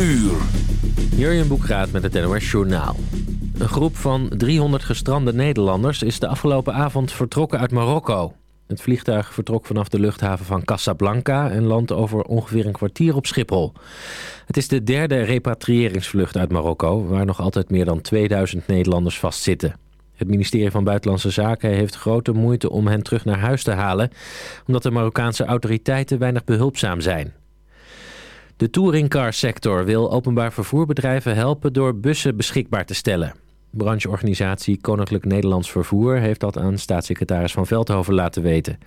uur. Jurjen Boekraat met het NOS Journaal. Een groep van 300 gestrande Nederlanders is de afgelopen avond vertrokken uit Marokko. Het vliegtuig vertrok vanaf de luchthaven van Casablanca en landt over ongeveer een kwartier op Schiphol. Het is de derde repatriëringsvlucht uit Marokko, waar nog altijd meer dan 2000 Nederlanders vastzitten. Het ministerie van Buitenlandse Zaken heeft grote moeite om hen terug naar huis te halen, omdat de Marokkaanse autoriteiten weinig behulpzaam zijn. De touringcarsector wil openbaar vervoerbedrijven helpen door bussen beschikbaar te stellen. Brancheorganisatie Koninklijk Nederlands Vervoer heeft dat aan staatssecretaris Van Veldhoven laten weten.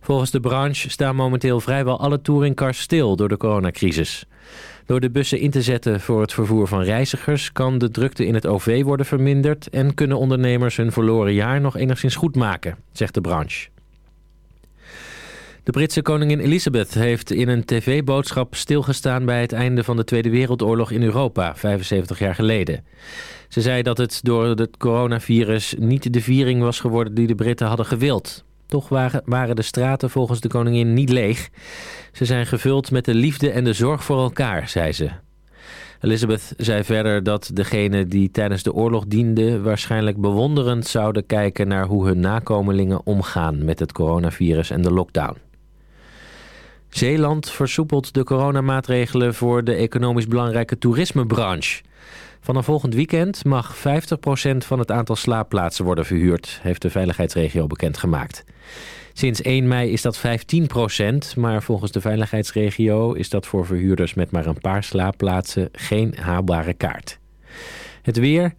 Volgens de branche staan momenteel vrijwel alle touringcars stil door de coronacrisis. Door de bussen in te zetten voor het vervoer van reizigers kan de drukte in het OV worden verminderd en kunnen ondernemers hun verloren jaar nog enigszins goed maken, zegt de branche. De Britse koningin Elizabeth heeft in een tv-boodschap stilgestaan bij het einde van de Tweede Wereldoorlog in Europa, 75 jaar geleden. Ze zei dat het door het coronavirus niet de viering was geworden die de Britten hadden gewild. Toch waren de straten volgens de koningin niet leeg. Ze zijn gevuld met de liefde en de zorg voor elkaar, zei ze. Elizabeth zei verder dat degenen die tijdens de oorlog dienden... waarschijnlijk bewonderend zouden kijken naar hoe hun nakomelingen omgaan... met het coronavirus en de lockdown. Zeeland versoepelt de coronamaatregelen voor de economisch belangrijke toerismebranche. Vanaf volgend weekend mag 50% van het aantal slaapplaatsen worden verhuurd, heeft de veiligheidsregio bekendgemaakt. Sinds 1 mei is dat 15%, maar volgens de veiligheidsregio is dat voor verhuurders met maar een paar slaapplaatsen geen haalbare kaart. Het weer.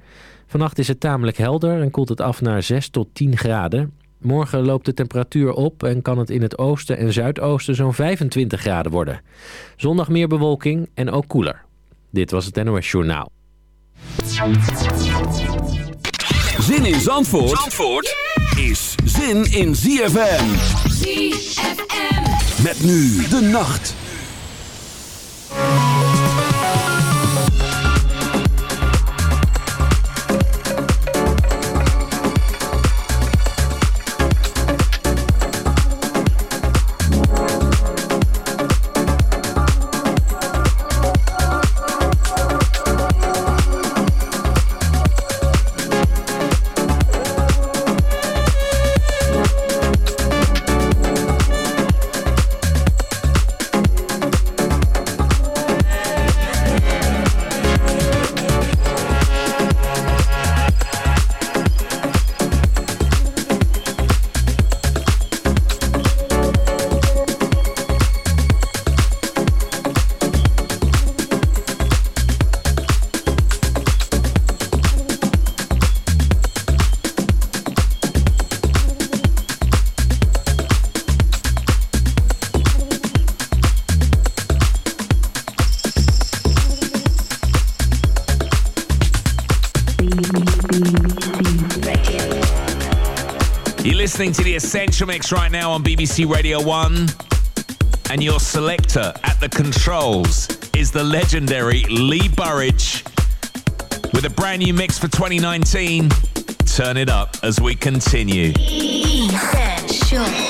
Vannacht is het tamelijk helder en koelt het af naar 6 tot 10 graden. Morgen loopt de temperatuur op en kan het in het oosten en zuidoosten zo'n 25 graden worden. Zondag meer bewolking en ook koeler. Dit was het NOS Journaal. Zin in Zandvoort, Zandvoort is zin in ZFM. ZFM. Met nu de nacht. Essential Mix right now on BBC Radio 1. And your selector at the controls is the legendary Lee Burridge with a brand new mix for 2019. Turn it up as we continue. Essential.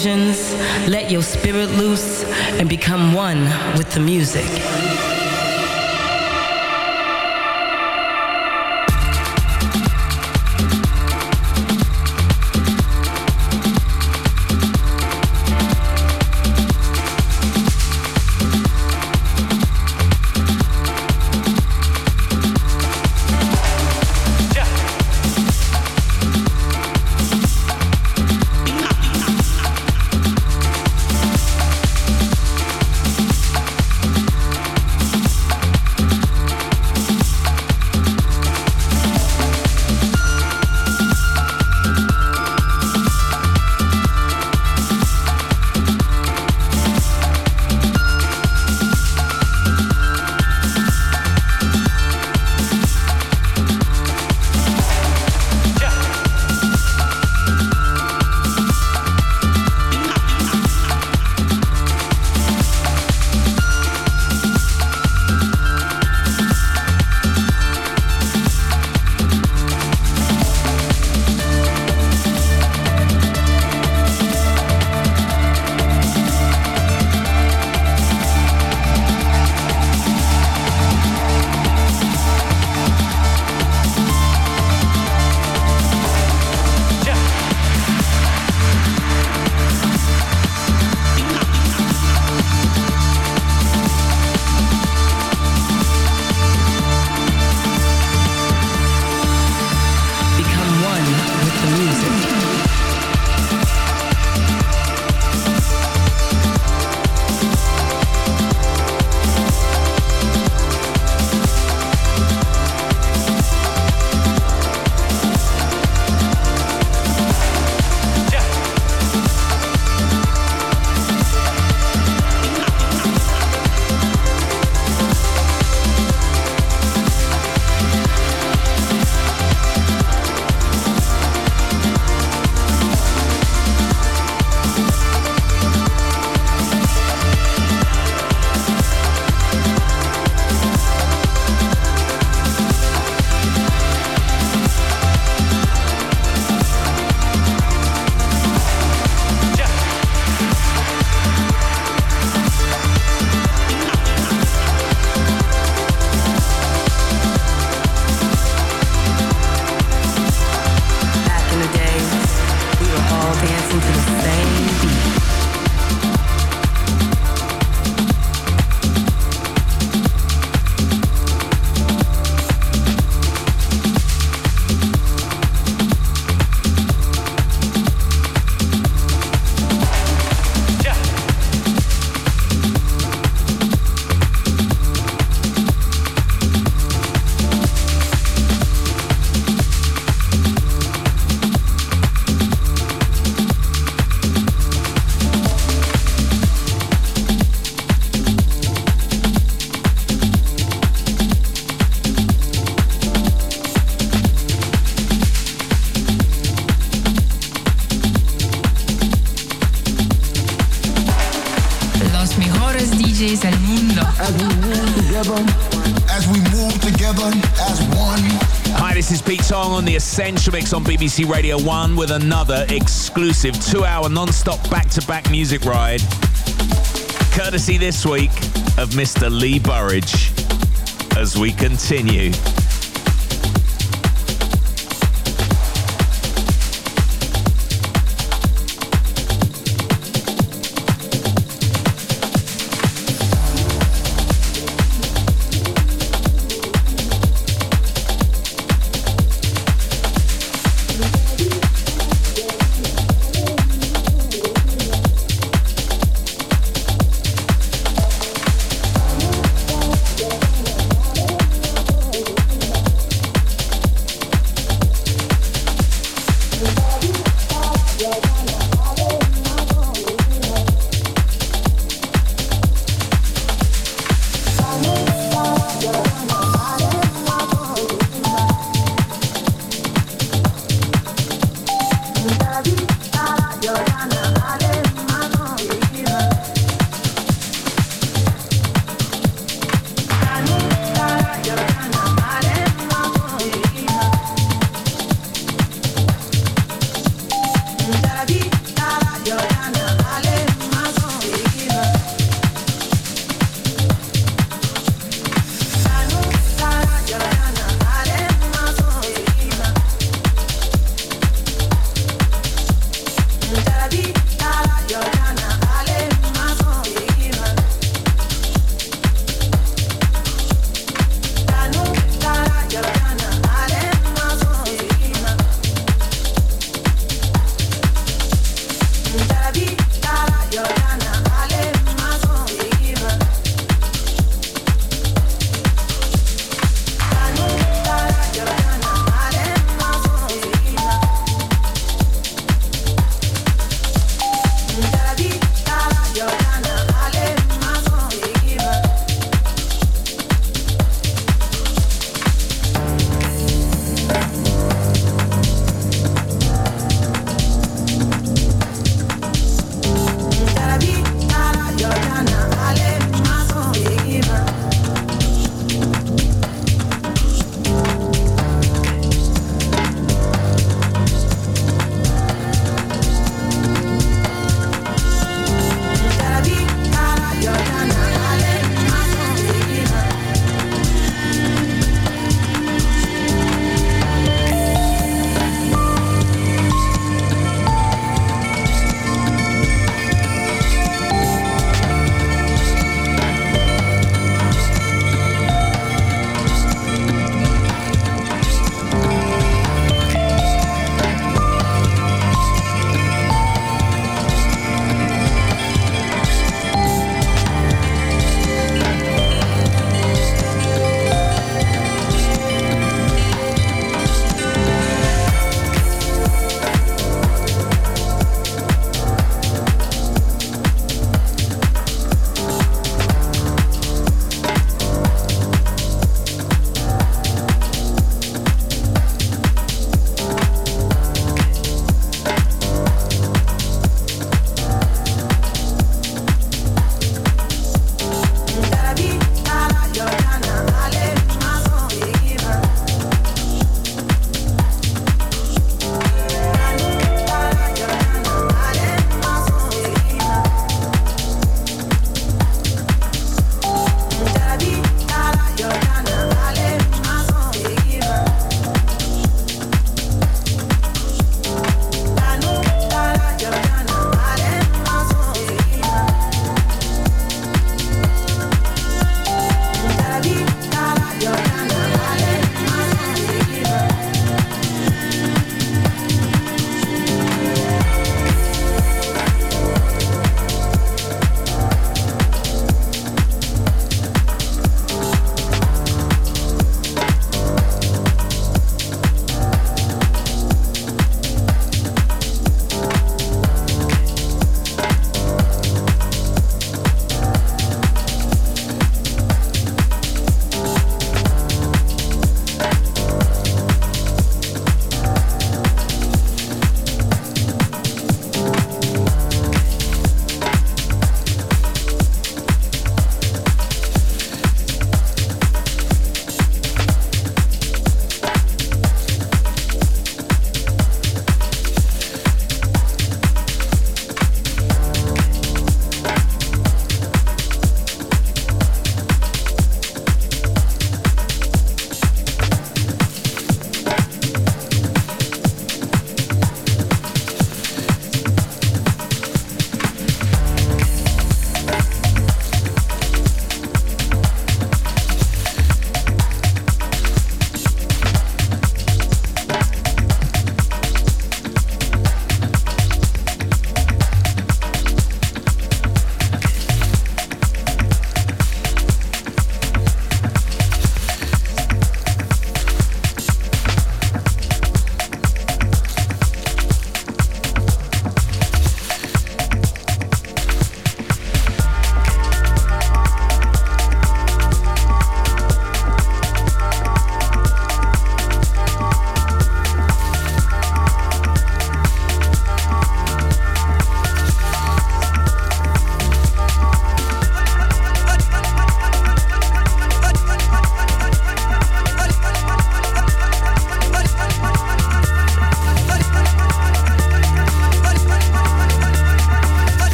visions, let your spirit loose, and become one with the music. DJs mundo. Hi, this is Pete Tong on the Essential Mix on BBC Radio 1 with another exclusive two hour non stop back to back music ride. Courtesy this week of Mr. Lee Burridge as we continue.